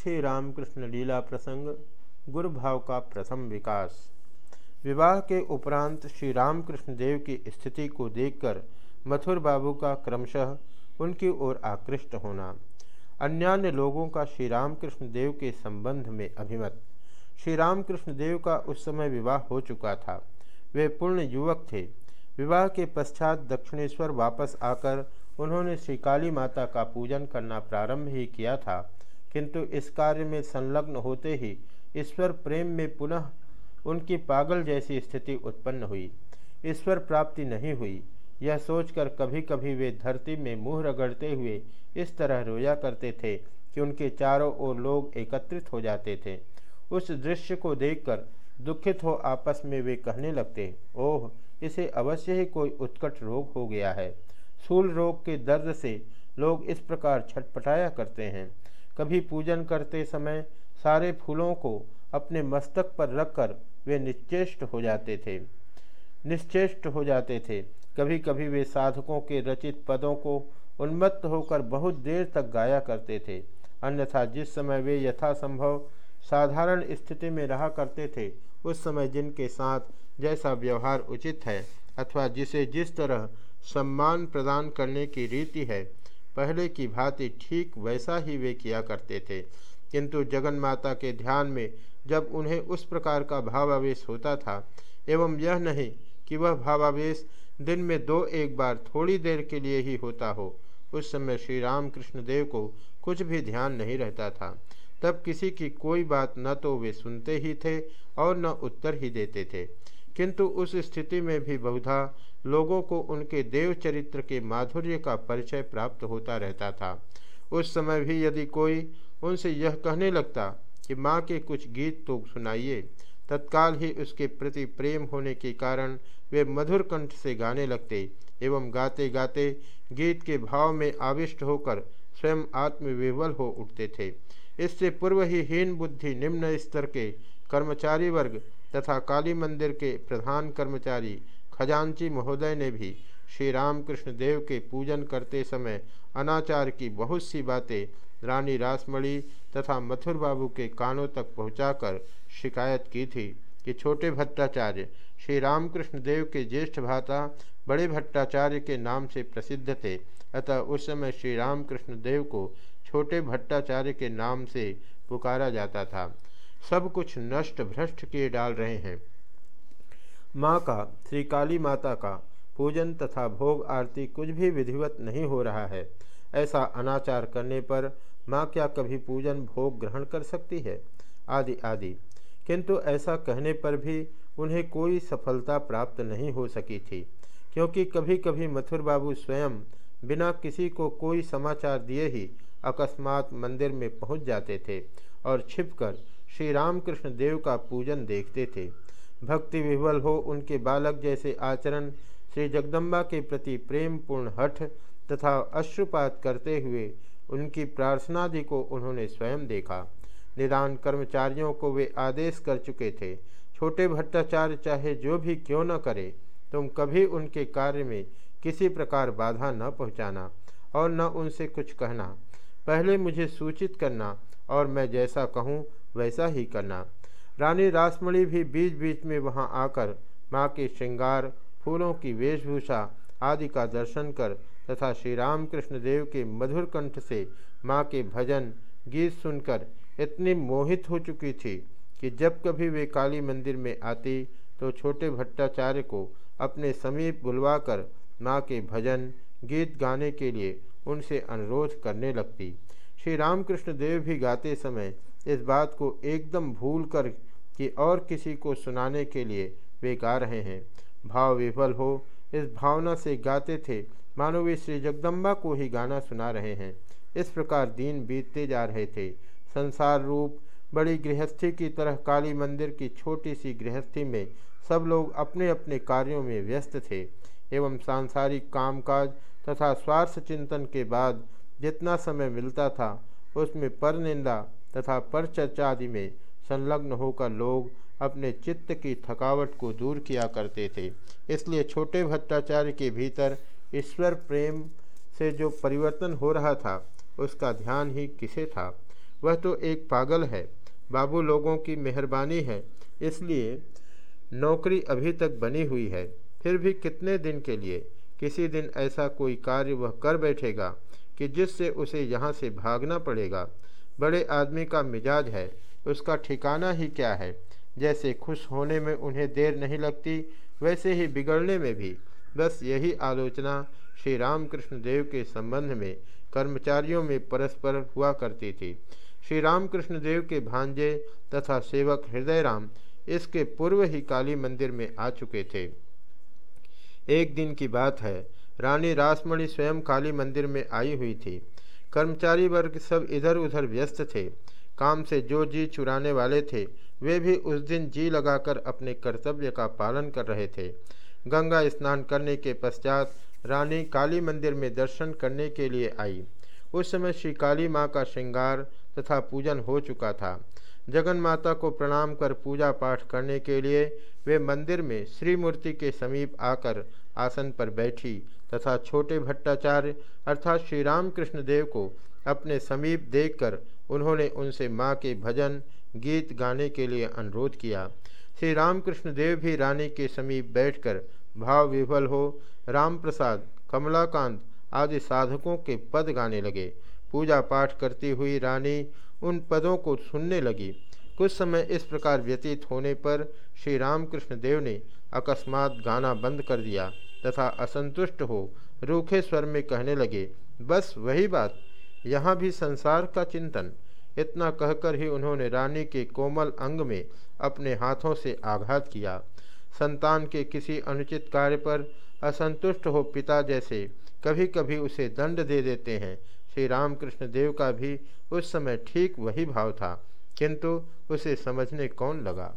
श्री रामकृष्ण लीला प्रसंग गुरु भाव का प्रथम विकास। विवाह के उपरांत श्री रामकृष्ण देव की स्थिति को देखकर मथुर बाबू का क्रमशः उनकी ओर आकृष्ट होना, अन्यान्य लोगों का श्री रामकृष्ण देव के संबंध में अभिमत। श्री रामकृष्ण देव का उस समय विवाह हो चुका था। वे पूर्ण युवक थे। विवाह के पश्चात दक्षिणेश्वर वापस आकर उन्होंने श्री काली माता का पूजन करना प्रारंभ ही किया था। किंतु इस कार्य में संलग्न होते ही ईश्वर प्रेम में पुनः उनकी पागल जैसी स्थिति उत्पन्न हुई। ईश्वर प्राप्ति नहीं हुई। यह सोचकर कभी कभी वे धरती में मुँह रगड़ते हुए इस तरह रोया करते थे कि उनके चारों ओर लोग एकत्रित हो जाते थे। उस दृश्य को देखकर दुखित हो आपस में वे कहने लगते, ओह, इसे अवश्य ही कोई उत्कट रोग हो गया है। सूल रोग के दर्द से लोग इस प्रकार छटपटाया करते हैं। कभी पूजन करते समय सारे फूलों को अपने मस्तक पर रखकर वे निश्चेष्ट हो जाते थे। निश्चेष्ट हो जाते थे। कभी कभी वे साधकों के रचित पदों को उन्मत्त होकर बहुत देर तक गाया करते थे। अन्यथा जिस समय वे यथासंभव साधारण स्थिति में रहा करते थे, उस समय जिनके साथ जैसा व्यवहार उचित है अथवा जिसे जिस तरह सम्मान प्रदान करने की रीति है पहले की भांति ठीक वैसा ही वे किया करते थे। किंतु जगन माता के ध्यान में जब उन्हें उस प्रकार का भावावेश होता था, एवं यह नहीं कि वह भावावेश दिन में दो एक बार थोड़ी देर के लिए ही होता हो, उस समय श्री राम कृष्ण देव को कुछ भी ध्यान नहीं रहता था। तब किसी की कोई बात न तो वे सुनते ही थे और न उत्तर ही देते थे। किंतु उस स्थिति में भी बहुधा लोगों को उनके देव चरित्र के माधुर्य का परिचय प्राप्त होता रहता था। उस समय भी यदि कोई उनसे यह कहने लगता कि माँ के कुछ गीत तो सुनाइए, तत्काल ही उसके प्रति प्रेम होने के कारण वे मधुर कंठ से गाने लगते एवं गाते गाते गीत के भाव में आविष्ट होकर स्वयं आत्मविवल हो उठते थे। इससे पूर्व ही हीन बुद्धि निम्न स्तर के कर्मचारी वर्ग तथा काली मंदिर के प्रधान कर्मचारी खजांची महोदय ने भी श्री रामकृष्ण देव के पूजन करते समय अनाचार की बहुत सी बातें रानी रासमणी तथा मथुर बाबू के कानों तक पहुंचाकर शिकायत की थी कि छोटे भट्टाचार्य श्री रामकृष्ण देव के ज्येष्ठ भाता बड़े भट्टाचार्य के नाम से प्रसिद्ध थे। अतः उस समय श्री रामकृष्ण देव को छोटे भट्टाचार्य के नाम से पुकारा जाता था। सब कुछ नष्ट भ्रष्ट किए डाल रहे हैं। माँ का, श्री काली माता का पूजन तथा भोग आरती कुछ भी विधिवत नहीं हो रहा है। ऐसा अनाचार करने पर माँ क्या कभी पूजन भोग ग्रहण कर सकती है? आदि आदि। किंतु ऐसा कहने पर भी उन्हें कोई सफलता प्राप्त नहीं हो सकी थी, क्योंकि कभी कभी मथुर बाबू स्वयं बिना किसी को कोई समाचार दिए ही अकस्मात मंदिर में पहुँच जाते थे और छिपकर श्री रामकृष्ण देव का पूजन देखते थे। भक्ति विह्वल हो उनके बालक जैसे आचरण, श्री जगदम्बा के प्रति प्रेम पूर्ण हठ तथा अश्रुपात करते हुए उनकी प्रार्थनादि को उन्होंने स्वयं देखा। निदान कर्मचारियों को वे आदेश कर चुके थे, छोटे भट्टाचार्य चाहे जो भी क्यों न करे, तुम कभी उनके कार्य में किसी प्रकार बाधा न पहुंचाना और न उनसे कुछ कहना। पहले मुझे सूचित करना और मैं जैसा कहूँ वैसा ही करना। रानी रासमणी भी बीच बीच में वहाँ आकर माँ के श्रृंगार, फूलों की वेशभूषा आदि का दर्शन कर तथा श्री रामकृष्ण देव के मधुर कंठ से माँ के भजन, गीत सुनकर इतनी मोहित हो चुकी थी कि जब कभी वे काली मंदिर में आती तो छोटे भट्टाचार्य को अपने समीप बुलवाकर माँ के भजन, गीत गाने के लिए उनसे अनुरोध करने लगती। श्री रामकृष्ण देव भी गाते समय इस बात को एकदम भूल कर कि और किसी को सुनाने के लिए वे गा रहे हैं। भाव विफल हो, इस भावना से गाते थे, मानो वे श्री जगदम्बा को ही गाना सुना रहे हैं। इस प्रकार दिन बीतते जा रहे थे। संसार रूप, बड़ी गृहस्थी की तरह काली मंदिर की छोटी सी गृहस्थी में सब लोग अपने अपने कार्यों में व्यस्त थे। एवं सांसारिक कामकाज तथा स्वार्थ चिंतन के बाद जितना समय मिलता था, उसमें पर निंदा तथा पर चर्चा आदि में संलग्न होकर लोग अपने चित्त की थकावट को दूर किया करते थे। इसलिए छोटे भट्टाचार्य के भीतर ईश्वर प्रेम से जो परिवर्तन हो रहा था, उसका ध्यान ही किसे था? वह तो एक पागल है। बाबू लोगों की मेहरबानी है, इसलिए नौकरी अभी तक बनी हुई है। फिर भी कितने दिन के लिए किसी दिन ऐसा कोई कार्य वह कर बैठेगा कि जिससे उसे यहाँ से भागना पड़ेगा? बड़े आदमी का मिजाज है। उसका ठिकाना ही क्या है? जैसे खुश होने में उन्हें देर नहीं लगती, वैसे ही बिगड़ने में भी। बस यही आलोचना श्री रामकृष्ण देव के संबंध में कर्मचारियों में परस्पर हुआ करती थी। श्री रामकृष्ण देव के भांजे तथा सेवक हृदय राम इसके पूर्व ही काली मंदिर में आ चुके थे। एक दिन की बात है। रानी रासमणि स्वयं काली मंदिर में आई हुई थी। कर्मचारी वर्ग सब इधर उधर व्यस्त थे। काम से जो जी चुराने वाले थे, वे भी उस दिन जी लगाकर अपने कर्तव्य का पालन कर रहे थे। गंगा स्नान करने के पश्चात रानी काली मंदिर में दर्शन करने के लिए आई। उस समय श्री काली माँ का श्रृंगार तथा पूजन हो चुका था। जगन माता को प्रणाम कर पूजा पाठ करने के लिए वे मंदिर में श्री मूर्ति के समीप आकर आसन पर बैठी तथा छोटे भट्टाचार्य अर्थात श्री रामकृष्ण देव को अपने समीप देखकर उन्होंने उनसे माँ के भजन, गीत गाने के लिए अनुरोध किया। श्री रामकृष्ण देव भी रानी के समीप बैठकर भाव विभल हो राम प्रसाद कमलाकांत आदि साधकों के पद गाने लगे। पूजा पाठ करती हुई रानी उन पदों को सुनने लगी। कुछ समय इस प्रकार व्यतीत होने पर श्री रामकृष्ण देव ने अकस्मात गाना बंद कर दिया तथा असंतुष्ट हो रूखे स्वर में कहने लगे, बस, वही बात। यहाँ भी संसार का चिंतन। इतना कहकर ही उन्होंने रानी के कोमल अंग में अपने हाथों से आघात किया। संतान के किसी अनुचित कार्य पर असंतुष्ट हो पिता जैसे कभी कभी उसे दंड दे देते हैं। श्री रामकृष्ण देव का भी उस समय ठीक वही भाव था, किंतु उसे समझने कौन लगा?